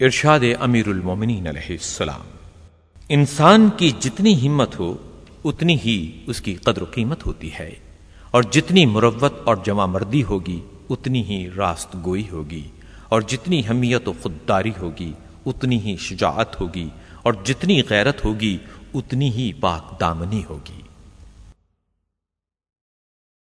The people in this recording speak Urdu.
ارشاد امیر المومنین علیہ السلام، انسان کی جتنی ہمت ہو، اتنی ہی اس کی قدر و قیمت ہوتی ہے، اور جتنی مروت اور جمع مردی ہوگی، اتنی ہی راست گوئی ہوگی، اور جتنی حمیت و خودداری ہوگی، اتنی ہی شجاعت ہوگی، اور جتنی غیرت ہوگی، اتنی ہی پاک دامنی ہوگی۔